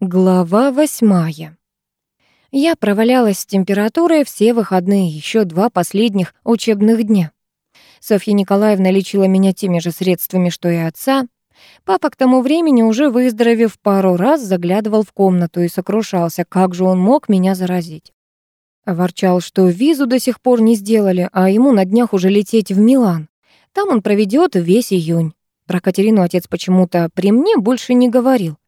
Глава восьмая. Я провалялась с температурой все выходные, еще два последних учебных дня. Софья Николаевна лечила меня теми же средствами, что и отца. Папа к тому времени, уже выздоровев пару раз, заглядывал в комнату и сокрушался, как же он мог меня заразить. Ворчал, что визу до сих пор не сделали, а ему на днях уже лететь в Милан. Там он проведет весь июнь. Про Катерину отец почему-то при мне больше не говорил.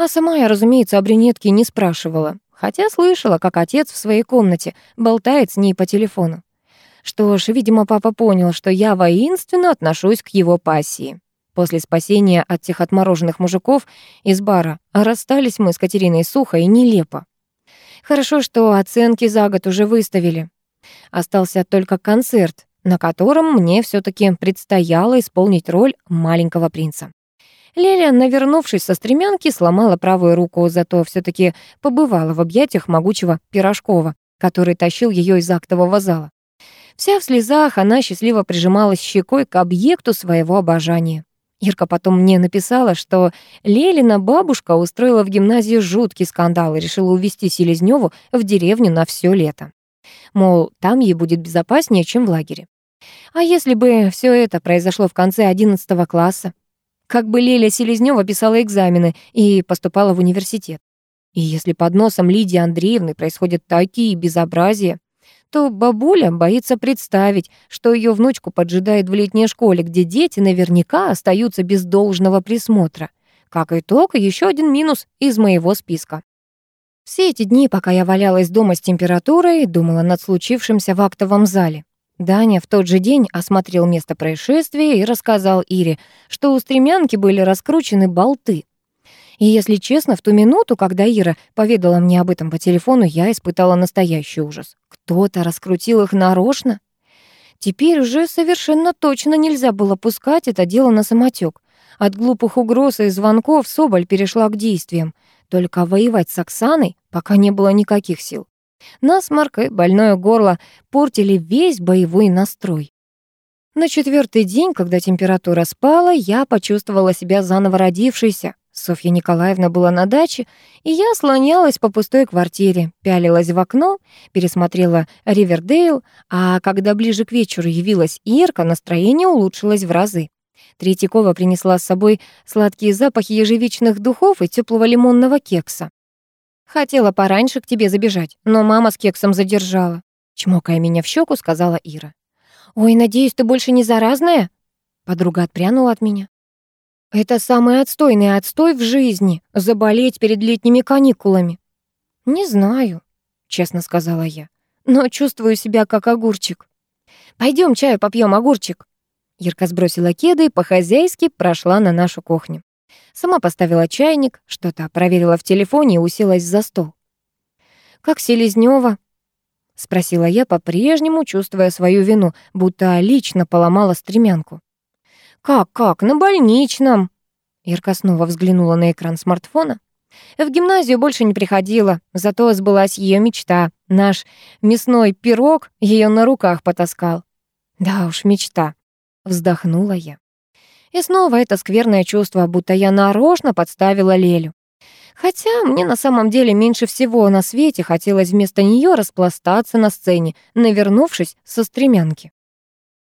А сама я, разумеется, о брюнетке не спрашивала, хотя слышала, как отец в своей комнате болтает с ней по телефону. Что ж, видимо, папа понял, что я воинственно отношусь к его пассии. После спасения от тех отмороженных мужиков из бара расстались мы с Катериной сухо и нелепо. Хорошо, что оценки за год уже выставили. Остался только концерт, на котором мне все таки предстояло исполнить роль маленького принца. Леля, навернувшись со стремянки, сломала правую руку, зато все таки побывала в объятиях могучего Пирожкова, который тащил ее из актового зала. Вся в слезах, она счастливо прижималась щекой к объекту своего обожания. Ирка потом мне написала, что Лелина бабушка устроила в гимназии жуткий скандал и решила увезти Селезнёву в деревню на все лето. Мол, там ей будет безопаснее, чем в лагере. А если бы все это произошло в конце 11 класса? Как бы Леля Селезнёва писала экзамены и поступала в университет. И если под носом Лидии Андреевны происходят такие безобразия, то бабуля боится представить, что ее внучку поджидает в летней школе, где дети наверняка остаются без должного присмотра. Как итог, еще один минус из моего списка. Все эти дни, пока я валялась дома с температурой, думала над случившимся в актовом зале. Даня в тот же день осмотрел место происшествия и рассказал Ире, что у стремянки были раскручены болты. И если честно, в ту минуту, когда Ира поведала мне об этом по телефону, я испытала настоящий ужас. Кто-то раскрутил их нарочно. Теперь уже совершенно точно нельзя было пускать это дело на самотек. От глупых угроз и звонков Соболь перешла к действиям. Только воевать с Оксаной пока не было никаких сил. Насморк и больное горло портили весь боевой настрой. На четвертый день, когда температура спала, я почувствовала себя заново родившейся. Софья Николаевна была на даче, и я слонялась по пустой квартире, пялилась в окно, пересмотрела «Ривердейл», а когда ближе к вечеру явилась Ирка, настроение улучшилось в разы. Третьякова принесла с собой сладкие запахи ежевичных духов и теплого лимонного кекса. Хотела пораньше к тебе забежать, но мама с кексом задержала. Чмокая меня в щеку, сказала Ира. «Ой, надеюсь, ты больше не заразная?» Подруга отпрянула от меня. «Это самый отстойный отстой в жизни — заболеть перед летними каникулами». «Не знаю», — честно сказала я, «но чувствую себя как огурчик». Пойдем чаю попьем, огурчик». Ирка сбросила кеды и по-хозяйски прошла на нашу кухню. Сама поставила чайник, что-то проверила в телефоне и уселась за стол. «Как Селезнёва?» — спросила я, по-прежнему чувствуя свою вину, будто лично поломала стремянку. «Как, как? На больничном!» Ирка снова взглянула на экран смартфона. В гимназию больше не приходила, зато сбылась ее мечта. Наш мясной пирог ее на руках потаскал. «Да уж, мечта», — вздохнула я. И снова это скверное чувство, будто я нарочно подставила Лелю. Хотя мне на самом деле меньше всего на свете хотелось вместо нее распластаться на сцене, навернувшись со стремянки.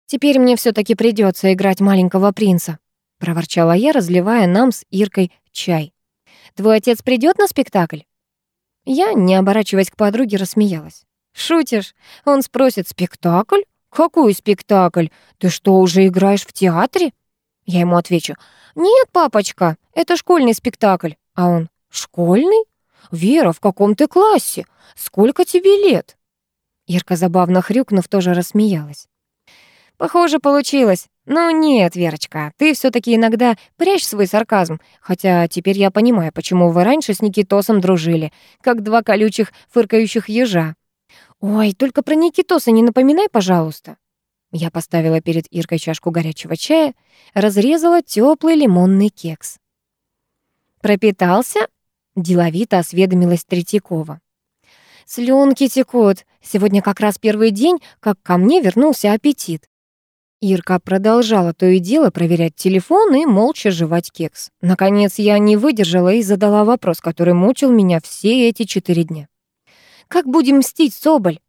«Теперь мне все таки придется играть маленького принца», — проворчала я, разливая нам с Иркой чай. «Твой отец придет на спектакль?» Я, не оборачиваясь к подруге, рассмеялась. «Шутишь? Он спросит, спектакль? Какой спектакль? Ты что, уже играешь в театре?» Я ему отвечу, «Нет, папочка, это школьный спектакль». А он, «Школьный? Вера, в каком ты классе? Сколько тебе лет?» Ирка, забавно хрюкнув, тоже рассмеялась. «Похоже, получилось. Ну нет, Верочка, ты все таки иногда прячь свой сарказм, хотя теперь я понимаю, почему вы раньше с Никитосом дружили, как два колючих фыркающих ежа. Ой, только про Никитоса не напоминай, пожалуйста». Я поставила перед Иркой чашку горячего чая, разрезала теплый лимонный кекс. «Пропитался?» — деловито осведомилась Третьякова. «Слюнки текут. Сегодня как раз первый день, как ко мне вернулся аппетит». Ирка продолжала то и дело проверять телефон и молча жевать кекс. Наконец я не выдержала и задала вопрос, который мучил меня все эти четыре дня. «Как будем мстить, Соболь?»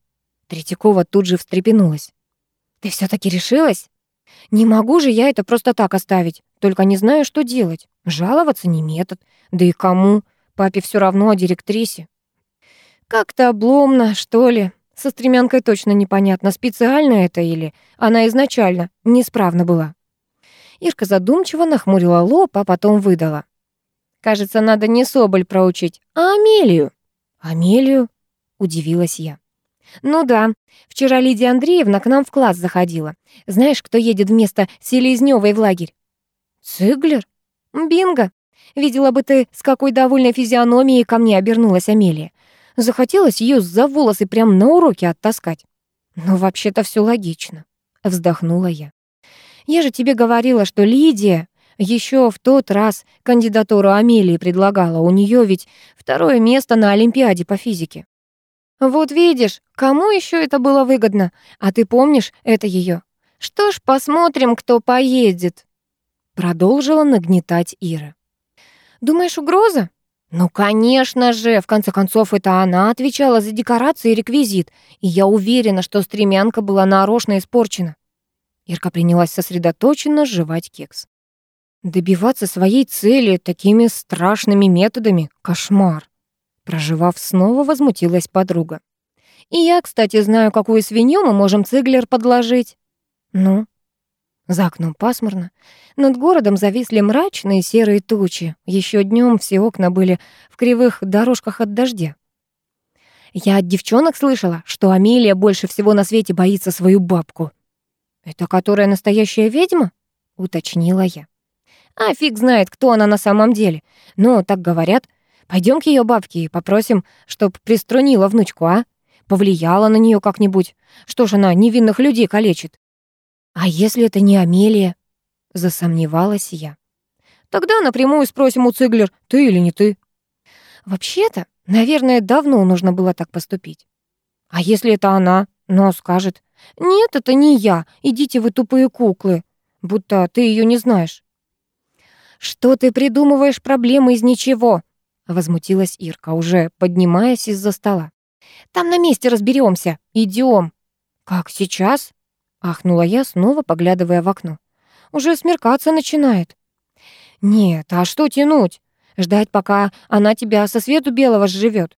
Третьякова тут же встрепенулась. «Ты все таки решилась?» «Не могу же я это просто так оставить, только не знаю, что делать. Жаловаться не метод. Да и кому? Папе все равно о директрисе». «Как-то обломно, что ли?» Со стремянкой точно непонятно, специально это или она изначально неисправна была. Ирка задумчиво нахмурила лоб, а потом выдала. «Кажется, надо не Соболь проучить, а Амелию». «Амелию?» — удивилась я. «Ну да, вчера Лидия Андреевна к нам в класс заходила. Знаешь, кто едет вместо Селезнёвой в лагерь?» «Циглер?» «Бинго! Видела бы ты, с какой довольной физиономией ко мне обернулась Амелия. Захотелось ее за волосы прямо на уроке оттаскать. Но вообще-то все логично, вздохнула я. Я же тебе говорила, что Лидия еще в тот раз кандидатуру Амелии предлагала. У нее ведь второе место на Олимпиаде по физике. Вот видишь, кому еще это было выгодно? А ты помнишь это ее? Что ж, посмотрим, кто поедет. Продолжила нагнетать Ира. Думаешь, угроза? Ну, конечно же, в конце концов, это она отвечала за декорации и реквизит, и я уверена, что стремянка была нарочно испорчена. Ирка принялась сосредоточенно жевать кекс. Добиваться своей цели такими страшными методами — кошмар. Проживав снова, возмутилась подруга. И я, кстати, знаю, какую свинью мы можем Циглер подложить. Ну, за окном пасмурно. Над городом зависли мрачные серые тучи. Еще днем все окна были в кривых дорожках от дождя. Я от девчонок слышала, что Амелия больше всего на свете боится свою бабку. «Это которая настоящая ведьма?» — уточнила я. «А фиг знает, кто она на самом деле. Но так говорят. Пойдем к ее бабке и попросим, чтоб приструнила внучку, а? Повлияла на нее как-нибудь. Что ж она невинных людей калечит? «А если это не Амелия?» — засомневалась я. «Тогда напрямую спросим у Циглер, ты или не ты». «Вообще-то, наверное, давно нужно было так поступить». «А если это она?» Но скажет, «Нет, это не я, идите вы тупые куклы, будто ты ее не знаешь». «Что ты придумываешь проблемы из ничего?» — возмутилась Ирка, уже поднимаясь из-за стола. «Там на месте разберемся. Идем». «Как сейчас?» Ахнула я, снова поглядывая в окно. Уже смеркаться начинает. Нет, а что тянуть? Ждать, пока она тебя со свету белого сживет.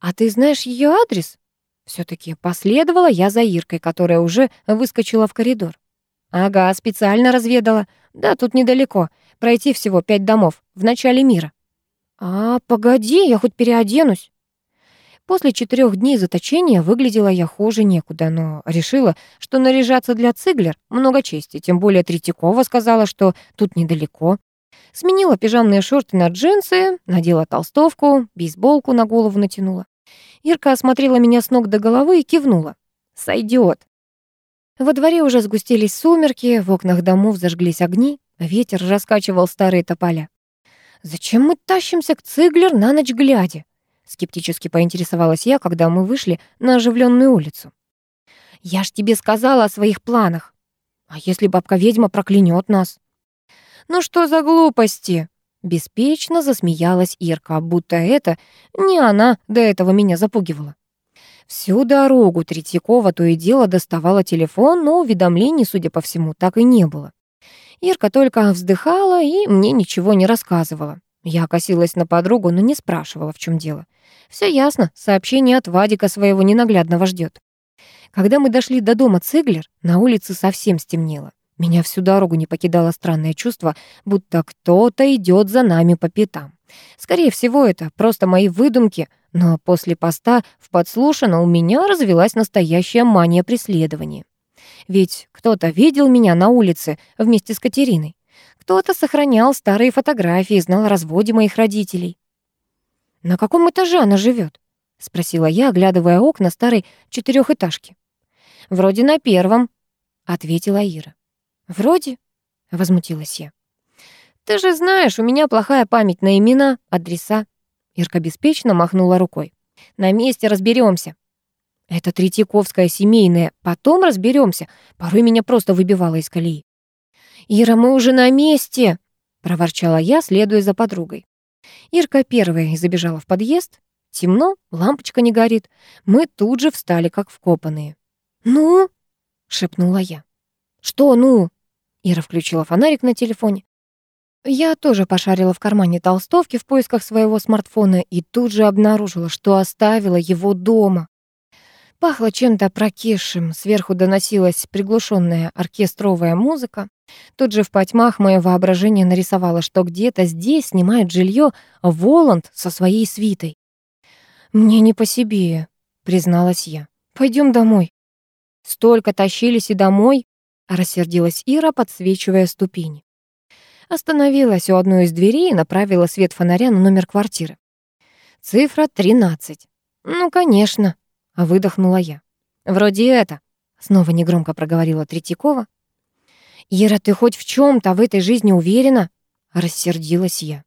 А ты знаешь ее адрес? все таки последовала я за Иркой, которая уже выскочила в коридор. Ага, специально разведала. Да, тут недалеко. Пройти всего пять домов, в начале мира. А, погоди, я хоть переоденусь. После четырех дней заточения выглядела я хуже некуда, но решила, что наряжаться для Циглер много чести, тем более Третьякова сказала, что тут недалеко. Сменила пижамные шорты на джинсы, надела толстовку, бейсболку на голову натянула. Ирка осмотрела меня с ног до головы и кивнула. «Сойдёт». Во дворе уже сгустились сумерки, в окнах домов зажглись огни, ветер раскачивал старые тополя. «Зачем мы тащимся к Циглер на ночь глядя?» Скептически поинтересовалась я, когда мы вышли на оживленную улицу. «Я ж тебе сказала о своих планах. А если бабка-ведьма проклянет нас?» «Ну что за глупости?» Беспечно засмеялась Ирка, будто это не она до этого меня запугивала. Всю дорогу Третьякова то и дело доставала телефон, но уведомлений, судя по всему, так и не было. Ирка только вздыхала и мне ничего не рассказывала. Я косилась на подругу, но не спрашивала, в чем дело. Все ясно, сообщение от Вадика своего ненаглядного ждет. Когда мы дошли до дома Циглер, на улице совсем стемнело. Меня всю дорогу не покидало странное чувство, будто кто-то идет за нами по пятам. Скорее всего, это просто мои выдумки, но после поста в подслушано у меня развелась настоящая мания преследования. Ведь кто-то видел меня на улице вместе с Катериной. Кто-то сохранял старые фотографии, знал о разводе моих родителей. «На каком этаже она живет? спросила я, оглядывая окна старой четырехэтажки. «Вроде на первом», — ответила Ира. «Вроде?» — возмутилась я. «Ты же знаешь, у меня плохая память на имена, адреса». Ирка беспечно махнула рукой. «На месте разберемся. Это Третьяковская семейная, потом разберемся. Порой меня просто выбивало из колеи. «Ира, мы уже на месте!» — проворчала я, следуя за подругой. Ирка первая забежала в подъезд. Темно, лампочка не горит. Мы тут же встали, как вкопанные. «Ну?» — шепнула я. «Что «ну?» Ира включила фонарик на телефоне. Я тоже пошарила в кармане толстовки в поисках своего смартфона и тут же обнаружила, что оставила его дома. Пахло чем-то прокисшим, сверху доносилась приглушенная оркестровая музыка. Тут же в потьмах мое воображение нарисовало, что где-то здесь снимает жилье Воланд со своей свитой. «Мне не по себе», — призналась я. Пойдем домой». «Столько тащились и домой», — рассердилась Ира, подсвечивая ступени. Остановилась у одной из дверей и направила свет фонаря на номер квартиры. Цифра 13. «Ну, конечно», — выдохнула я. «Вроде это», — снова негромко проговорила Третьякова. «Ира, ты хоть в чем то в этой жизни уверена?» — рассердилась я.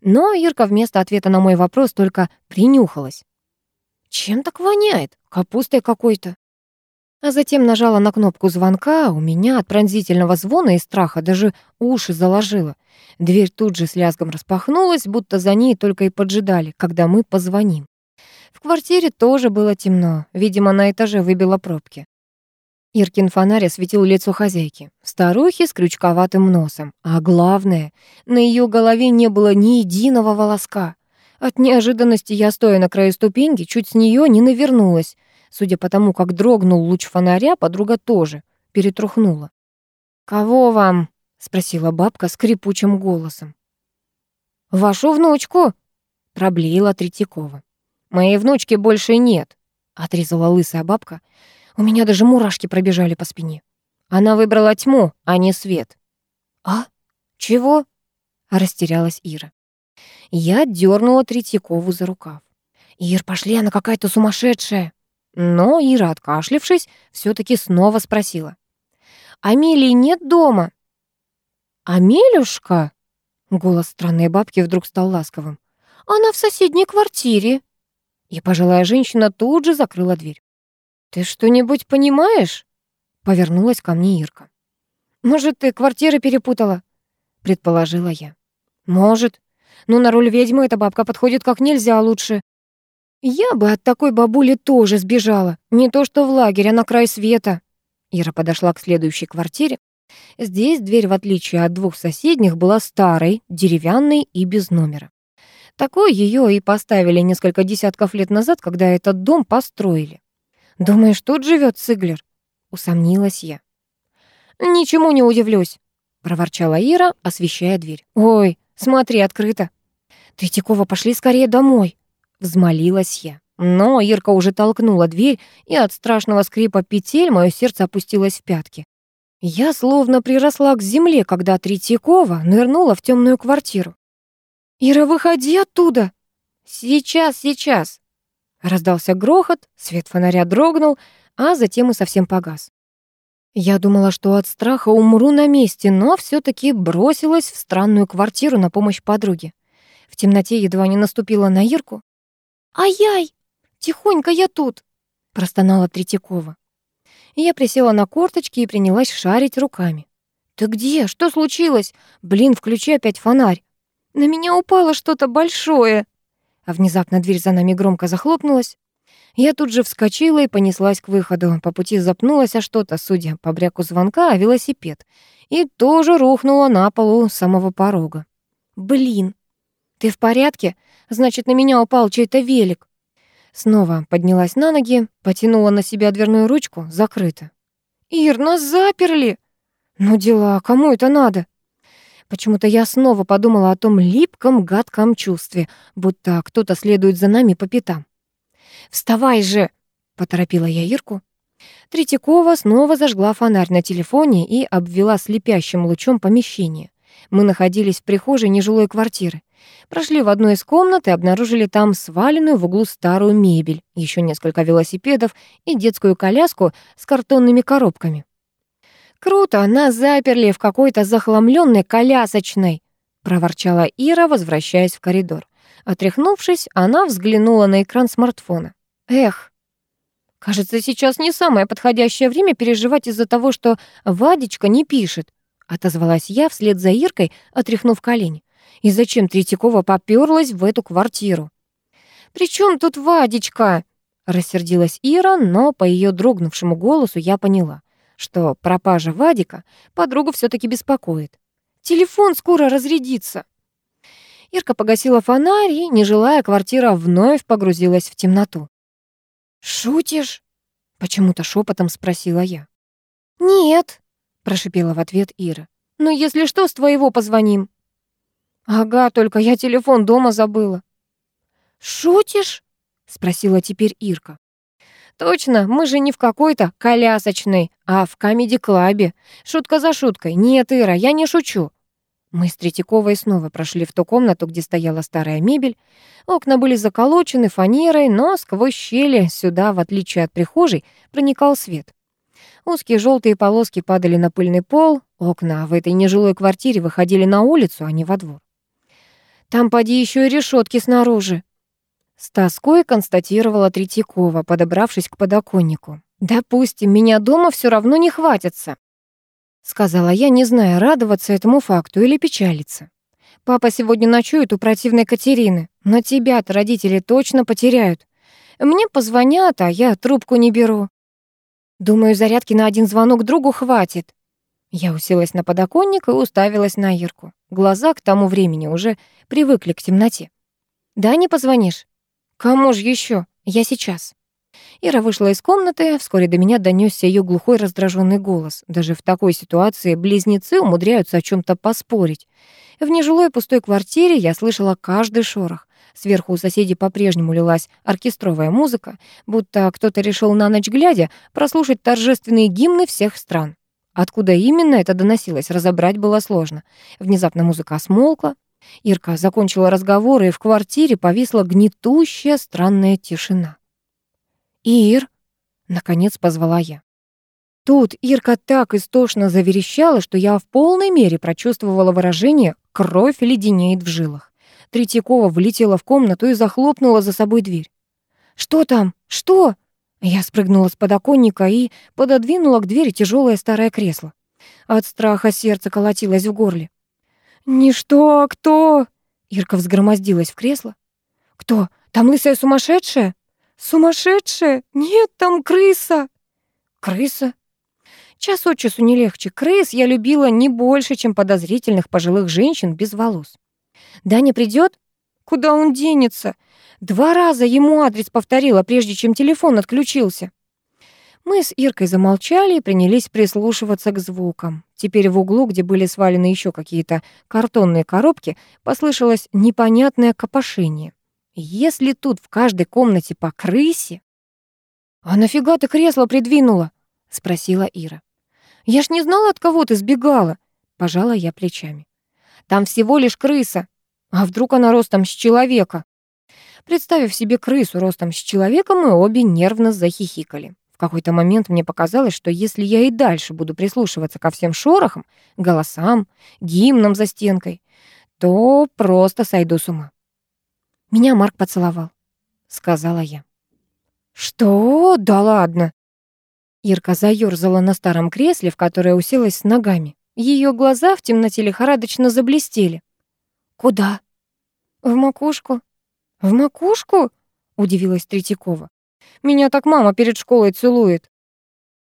Но Ирка вместо ответа на мой вопрос только принюхалась. «Чем так воняет? Капустой какой-то?» А затем нажала на кнопку звонка, а у меня от пронзительного звона и страха даже уши заложило. Дверь тут же с лязгом распахнулась, будто за ней только и поджидали, когда мы позвоним. В квартире тоже было темно, видимо, на этаже выбило пробки. Иркин фонарь осветил лицо хозяйки, старухи с крючковатым носом, а главное, на ее голове не было ни единого волоска. От неожиданности я, стоя на краю ступеньки, чуть с нее не навернулась, Судя по тому, как дрогнул луч фонаря, подруга тоже перетрухнула. «Кого вам?» — спросила бабка скрипучим голосом. «Вашу внучку!» — проблеяла Третьякова. «Моей внучки больше нет», — отрезала лысая бабка. «У меня даже мурашки пробежали по спине. Она выбрала тьму, а не свет». «А? Чего?» — растерялась Ира. Я дернула Третьякову за рукав. «Ир, пошли, она какая-то сумасшедшая!» Но Ира, откашлившись, все таки снова спросила. «Амелии нет дома?» «Амелюшка?» Голос странной бабки вдруг стал ласковым. «Она в соседней квартире». И пожилая женщина тут же закрыла дверь. «Ты что-нибудь понимаешь?» Повернулась ко мне Ирка. «Может, ты квартиры перепутала?» Предположила я. «Может. Но на роль ведьмы эта бабка подходит как нельзя лучше. Я бы от такой бабули тоже сбежала. Не то что в лагерь, а на край света. Ира подошла к следующей квартире. Здесь дверь, в отличие от двух соседних, была старой, деревянной и без номера. Такой ее и поставили несколько десятков лет назад, когда этот дом построили. «Думаешь, тут живет Сиглер?» — усомнилась я. «Ничему не удивлюсь», — проворчала Ира, освещая дверь. «Ой, смотри, открыто». «Третьякова, пошли скорее домой», Взмолилась я. Но Ирка уже толкнула дверь, и от страшного скрипа петель мое сердце опустилось в пятки. Я словно приросла к земле, когда Третьякова нырнула в темную квартиру. «Ира, выходи оттуда!» «Сейчас, сейчас!» Раздался грохот, свет фонаря дрогнул, а затем и совсем погас. Я думала, что от страха умру на месте, но все таки бросилась в странную квартиру на помощь подруге. В темноте едва не наступила на Ирку. «Ай-яй! Тихонько я тут!» — простонала Третьякова. Я присела на корточки и принялась шарить руками. «Ты где? Что случилось? Блин, включи опять фонарь!» «На меня упало что-то большое!» А внезапно дверь за нами громко захлопнулась. Я тут же вскочила и понеслась к выходу. По пути запнулась о что-то, судя по бряку звонка, о велосипед. И тоже рухнула на полу самого порога. «Блин! Ты в порядке? Значит, на меня упал чей-то велик. Снова поднялась на ноги, потянула на себя дверную ручку, закрыто. «Ир, нас заперли!» «Ну дела, кому это надо?» Почему-то я снова подумала о том липком, гадком чувстве, будто кто-то следует за нами по пятам. «Вставай же!» — поторопила я Ирку. Третьякова снова зажгла фонарь на телефоне и обвела слепящим лучом помещение. Мы находились в прихожей нежилой квартиры. Прошли в одну из комнат и обнаружили там сваленную в углу старую мебель, еще несколько велосипедов и детскую коляску с картонными коробками. «Круто, нас заперли в какой-то захламленной колясочной», проворчала Ира, возвращаясь в коридор. Отряхнувшись, она взглянула на экран смартфона. «Эх, Кажется, сейчас не самое подходящее время переживать из-за того, что Вадечка не пишет. Отозвалась я вслед за Иркой, отряхнув колени. И зачем Третьякова попёрлась в эту квартиру? «При чем тут Вадечка?» Рассердилась Ира, но по ее дрогнувшему голосу я поняла, что пропажа Вадика подругу все таки беспокоит. «Телефон скоро разрядится». Ирка погасила фонарь, и, не желая, квартира вновь погрузилась в темноту. «Шутишь?» — почему-то шепотом спросила я. «Нет», — прошипела в ответ Ира. «Ну, если что, с твоего позвоним». «Ага, только я телефон дома забыла». «Шутишь?» — спросила теперь Ирка. «Точно, мы же не в какой-то колясочной, а в комеди-клабе. Шутка за шуткой. Нет, Ира, я не шучу. Мы с Третьяковой снова прошли в ту комнату, где стояла старая мебель. Окна были заколочены фанерой, но сквозь щели сюда, в отличие от прихожей, проникал свет. Узкие желтые полоски падали на пыльный пол, окна в этой нежилой квартире выходили на улицу, а не во двор. «Там поди еще и решетки снаружи», — с тоской констатировала Третьякова, подобравшись к подоконнику. «Допустим, меня дома все равно не хватится. Сказала я, не зная, радоваться этому факту или печалиться. Папа сегодня ночует у противной Катерины, но тебя-то родители точно потеряют. Мне позвонят, а я трубку не беру. Думаю, зарядки на один звонок другу хватит. Я уселась на подоконник и уставилась на Ирку. Глаза к тому времени уже привыкли к темноте. «Да, не позвонишь?» «Кому же еще? Я сейчас». Ира вышла из комнаты, вскоре до меня донесся ее глухой раздраженный голос. Даже в такой ситуации близнецы умудряются о чем то поспорить. В нежилой пустой квартире я слышала каждый шорох. Сверху у соседей по-прежнему лилась оркестровая музыка, будто кто-то решил на ночь глядя прослушать торжественные гимны всех стран. Откуда именно это доносилось, разобрать было сложно. Внезапно музыка смолкла. Ирка закончила разговор, и в квартире повисла гнетущая странная тишина. «Ир!» — наконец позвала я. Тут Ирка так истошно заверещала, что я в полной мере прочувствовала выражение «кровь леденеет в жилах». Третьякова влетела в комнату и захлопнула за собой дверь. «Что там? Что?» Я спрыгнула с подоконника и пододвинула к двери тяжелое старое кресло. От страха сердце колотилось в горле. «Не что, а кто?» Ирка взгромоздилась в кресло. «Кто? Там лысая сумасшедшая?» «Сумасшедшая? Нет, там крыса!» «Крыса?» Час от часу не легче. Крыс я любила не больше, чем подозрительных пожилых женщин без волос. Даня придет? Куда он денется? Два раза ему адрес повторила, прежде чем телефон отключился. Мы с Иркой замолчали и принялись прислушиваться к звукам. Теперь в углу, где были свалены еще какие-то картонные коробки, послышалось непонятное копошение. Если тут в каждой комнате по крысе... «А нафига ты кресло придвинула?» — спросила Ира. «Я ж не знала, от кого ты сбегала», — пожала я плечами. «Там всего лишь крыса. А вдруг она ростом с человека?» Представив себе крысу ростом с человека, мы обе нервно захихикали. Какой-то момент мне показалось, что если я и дальше буду прислушиваться ко всем шорохам, голосам, гимнам за стенкой, то просто сойду с ума. Меня Марк поцеловал, сказала я. Что? Да ладно. Ирка заёрзала на старом кресле, в которое уселась с ногами. Ее глаза в темноте лихорадочно заблестели. Куда? В макушку. В макушку? удивилась Третьякова. Меня так мама перед школой целует.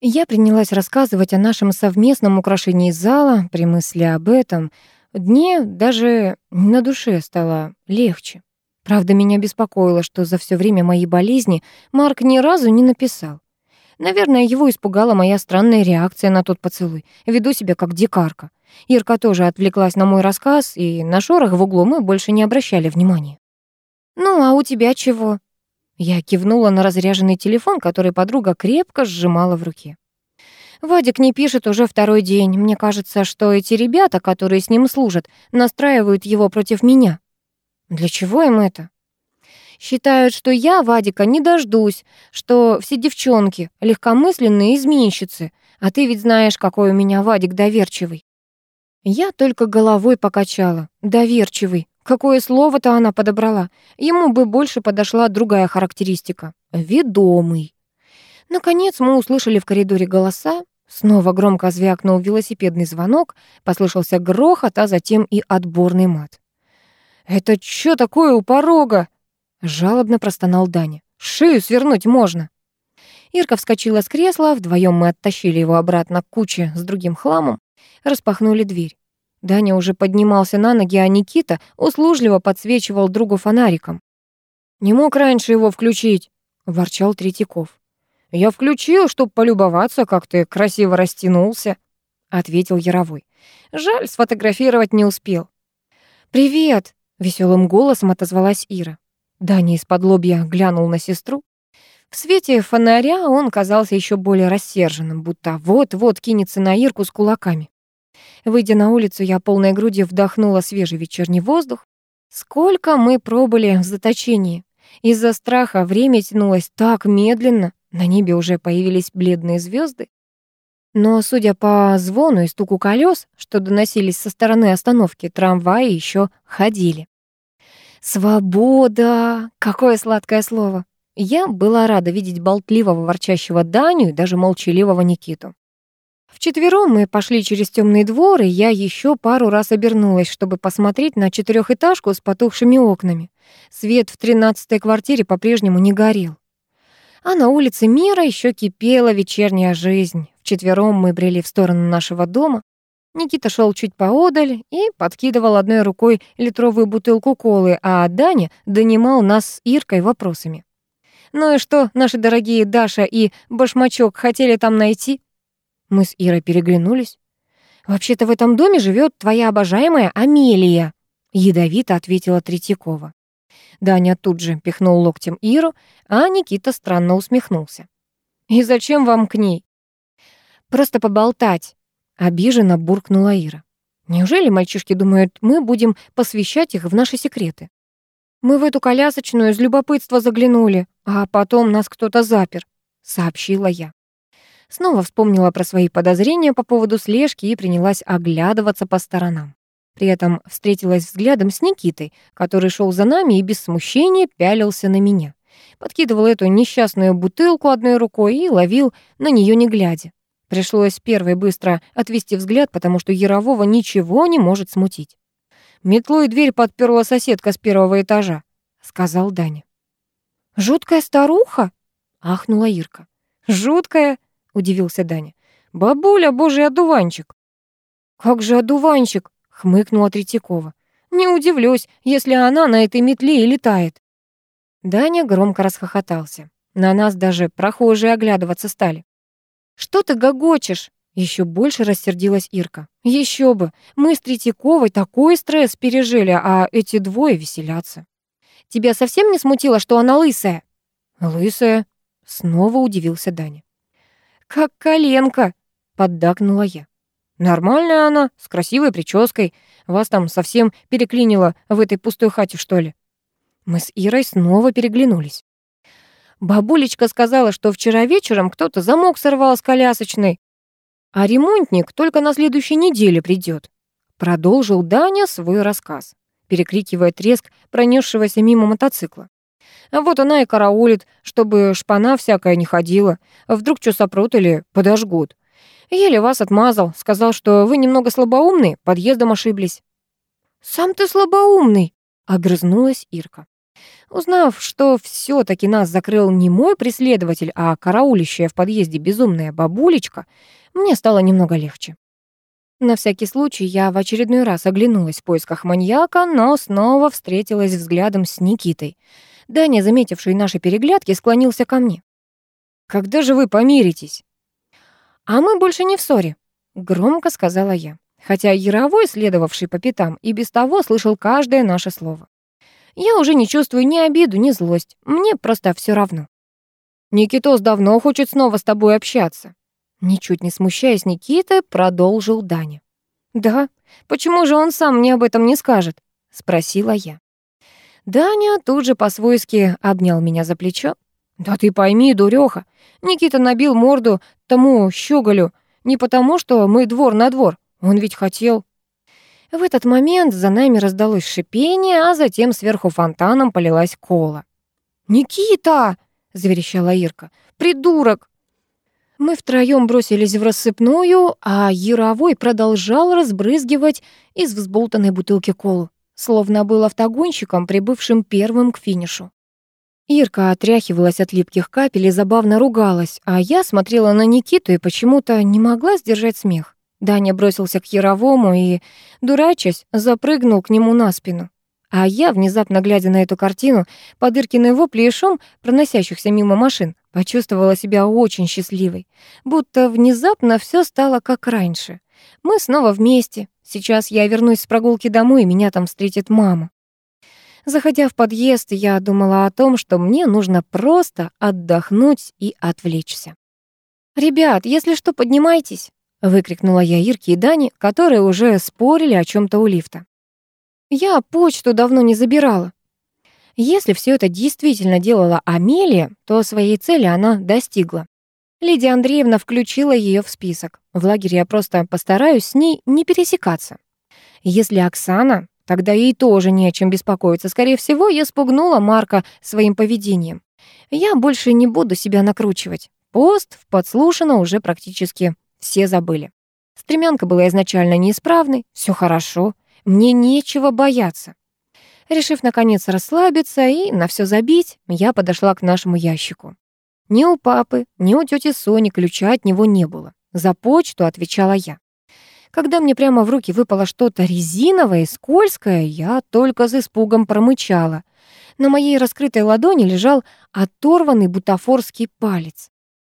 Я принялась рассказывать о нашем совместном украшении зала. При мысли об этом дне даже на душе стало легче. Правда, меня беспокоило, что за все время моей болезни Марк ни разу не написал. Наверное, его испугала моя странная реакция на тот поцелуй. Веду себя как дикарка. Ирка тоже отвлеклась на мой рассказ, и на шорох в углу мы больше не обращали внимания. «Ну, а у тебя чего?» Я кивнула на разряженный телефон, который подруга крепко сжимала в руке. Вадик не пишет уже второй день. Мне кажется, что эти ребята, которые с ним служат, настраивают его против меня. Для чего им это? Считают, что я Вадика не дождусь, что все девчонки легкомысленные изменщицы, а ты ведь знаешь, какой у меня Вадик доверчивый. Я только головой покачала. Доверчивый. Какое слово-то она подобрала? Ему бы больше подошла другая характеристика. Ведомый. Наконец мы услышали в коридоре голоса. Снова громко звякнул велосипедный звонок, послышался грохот, а затем и отборный мат. «Это что такое у порога?» — жалобно простонал Даня. «Шею свернуть можно». Ирка вскочила с кресла, вдвоем мы оттащили его обратно к куче с другим хламом, распахнули дверь. Даня уже поднимался на ноги, а Никита услужливо подсвечивал другу фонариком. «Не мог раньше его включить», — ворчал Третьяков. «Я включил, чтобы полюбоваться, как ты красиво растянулся», — ответил Яровой. «Жаль, сфотографировать не успел». «Привет», — веселым голосом отозвалась Ира. Даня из-под лобья глянул на сестру. В свете фонаря он казался еще более рассерженным, будто вот-вот кинется на Ирку с кулаками. Выйдя на улицу, я полной грудью вдохнула свежий вечерний воздух. Сколько мы пробыли в заточении. Из-за страха время тянулось так медленно, на небе уже появились бледные звезды. Но, судя по звону и стуку колес, что доносились со стороны остановки, трамваи еще ходили. «Свобода! Какое сладкое слово!» Я была рада видеть болтливого ворчащего Даню и даже молчаливого Никиту. Вчетвером мы пошли через темный двор, и я еще пару раз обернулась, чтобы посмотреть на четырехэтажку с потухшими окнами. Свет в тринадцатой квартире по-прежнему не горел. А на улице мира еще кипела вечерняя жизнь. Вчетвером мы брели в сторону нашего дома. Никита шел чуть поодаль и подкидывал одной рукой литровую бутылку колы, а Даня донимал нас с Иркой вопросами. «Ну и что наши дорогие Даша и Башмачок хотели там найти?» Мы с Ирой переглянулись. «Вообще-то в этом доме живет твоя обожаемая Амелия», — ядовито ответила Третьякова. Даня тут же пихнул локтем Иру, а Никита странно усмехнулся. «И зачем вам к ней?» «Просто поболтать», — обиженно буркнула Ира. «Неужели мальчишки думают, мы будем посвящать их в наши секреты?» «Мы в эту колясочную из любопытства заглянули, а потом нас кто-то запер», — сообщила я. Снова вспомнила про свои подозрения по поводу слежки и принялась оглядываться по сторонам. При этом встретилась взглядом с Никитой, который шел за нами и без смущения пялился на меня. Подкидывал эту несчастную бутылку одной рукой и ловил на нее не глядя. Пришлось первой быстро отвести взгляд, потому что Ярового ничего не может смутить. «Метлой дверь подперла соседка с первого этажа», — сказал Даня. «Жуткая старуха?» — ахнула Ирка. «Жуткая?» — удивился Даня. «Бабуля, божий одуванчик!» «Как же одуванчик?» — хмыкнула Третьякова. «Не удивлюсь, если она на этой метле и летает». Даня громко расхохотался. На нас даже прохожие оглядываться стали. «Что ты гогочешь?» Еще больше рассердилась Ирка. Еще бы, мы с Третьяковой такой стресс пережили, а эти двое веселятся. Тебя совсем не смутило, что она лысая? Лысая? Снова удивился Даня. «Как коленка!» — поддакнула я. «Нормальная она, с красивой прической. Вас там совсем переклинило в этой пустой хате, что ли?» Мы с Ирой снова переглянулись. Бабулечка сказала, что вчера вечером кто-то замок сорвал с колясочной, а ремонтник только на следующей неделе придет. Продолжил Даня свой рассказ, перекрикивая треск пронесшегося мимо мотоцикла. А вот она и караулит, чтобы шпана всякая не ходила. Вдруг что сопрут или подожгут. Еле вас отмазал, сказал, что вы немного слабоумный, подъездом ошиблись. «Сам ты слабоумный», — огрызнулась Ирка. Узнав, что все таки нас закрыл не мой преследователь, а караулищая в подъезде безумная бабулечка, мне стало немного легче. На всякий случай я в очередной раз оглянулась в поисках маньяка, но снова встретилась взглядом с Никитой — Даня, заметивший наши переглядки, склонился ко мне. «Когда же вы помиритесь?» «А мы больше не в ссоре», — громко сказала я, хотя Яровой, следовавший по пятам, и без того слышал каждое наше слово. «Я уже не чувствую ни обиду, ни злость. Мне просто все равно». «Никитос давно хочет снова с тобой общаться». Ничуть не смущаясь Никиты, продолжил Даня. «Да? Почему же он сам мне об этом не скажет?» — спросила я. Даня тут же по-свойски обнял меня за плечо. «Да ты пойми, дуреха, Никита набил морду тому щеголю не потому, что мы двор на двор, он ведь хотел...» В этот момент за нами раздалось шипение, а затем сверху фонтаном полилась кола. «Никита!» — заверещала Ирка. «Придурок! Мы втроем бросились в рассыпную, а Яровой продолжал разбрызгивать из взболтанной бутылки колу, словно был автогонщиком, прибывшим первым к финишу. Ирка отряхивалась от липких капель и забавно ругалась, а я смотрела на Никиту и почему-то не могла сдержать смех. Даня бросился к Яровому и, дурачась, запрыгнул к нему на спину. А я, внезапно глядя на эту картину, под Иркиной вопли и шум проносящихся мимо машин, почувствовала себя очень счастливой. Будто внезапно все стало как раньше. Мы снова вместе. Сейчас я вернусь с прогулки домой, и меня там встретит мама. Заходя в подъезд, я думала о том, что мне нужно просто отдохнуть и отвлечься. «Ребят, если что, поднимайтесь!» — выкрикнула я Ирке и Дане, которые уже спорили о чем то у лифта. «Я почту давно не забирала». Если все это действительно делала Амелия, то своей цели она достигла. Лидия Андреевна включила ее в список. В лагере я просто постараюсь с ней не пересекаться. Если Оксана Тогда ей тоже не о чем беспокоиться. Скорее всего, я спугнула Марка своим поведением. Я больше не буду себя накручивать. Пост в подслушано уже практически все забыли. Стремянка была изначально неисправной, все хорошо, мне нечего бояться. Решив, наконец, расслабиться и на все забить, я подошла к нашему ящику. Ни у папы, ни у тети Сони ключа от него не было. За почту отвечала я. Когда мне прямо в руки выпало что-то резиновое и скользкое, я только с испугом промычала. На моей раскрытой ладони лежал оторванный бутафорский палец.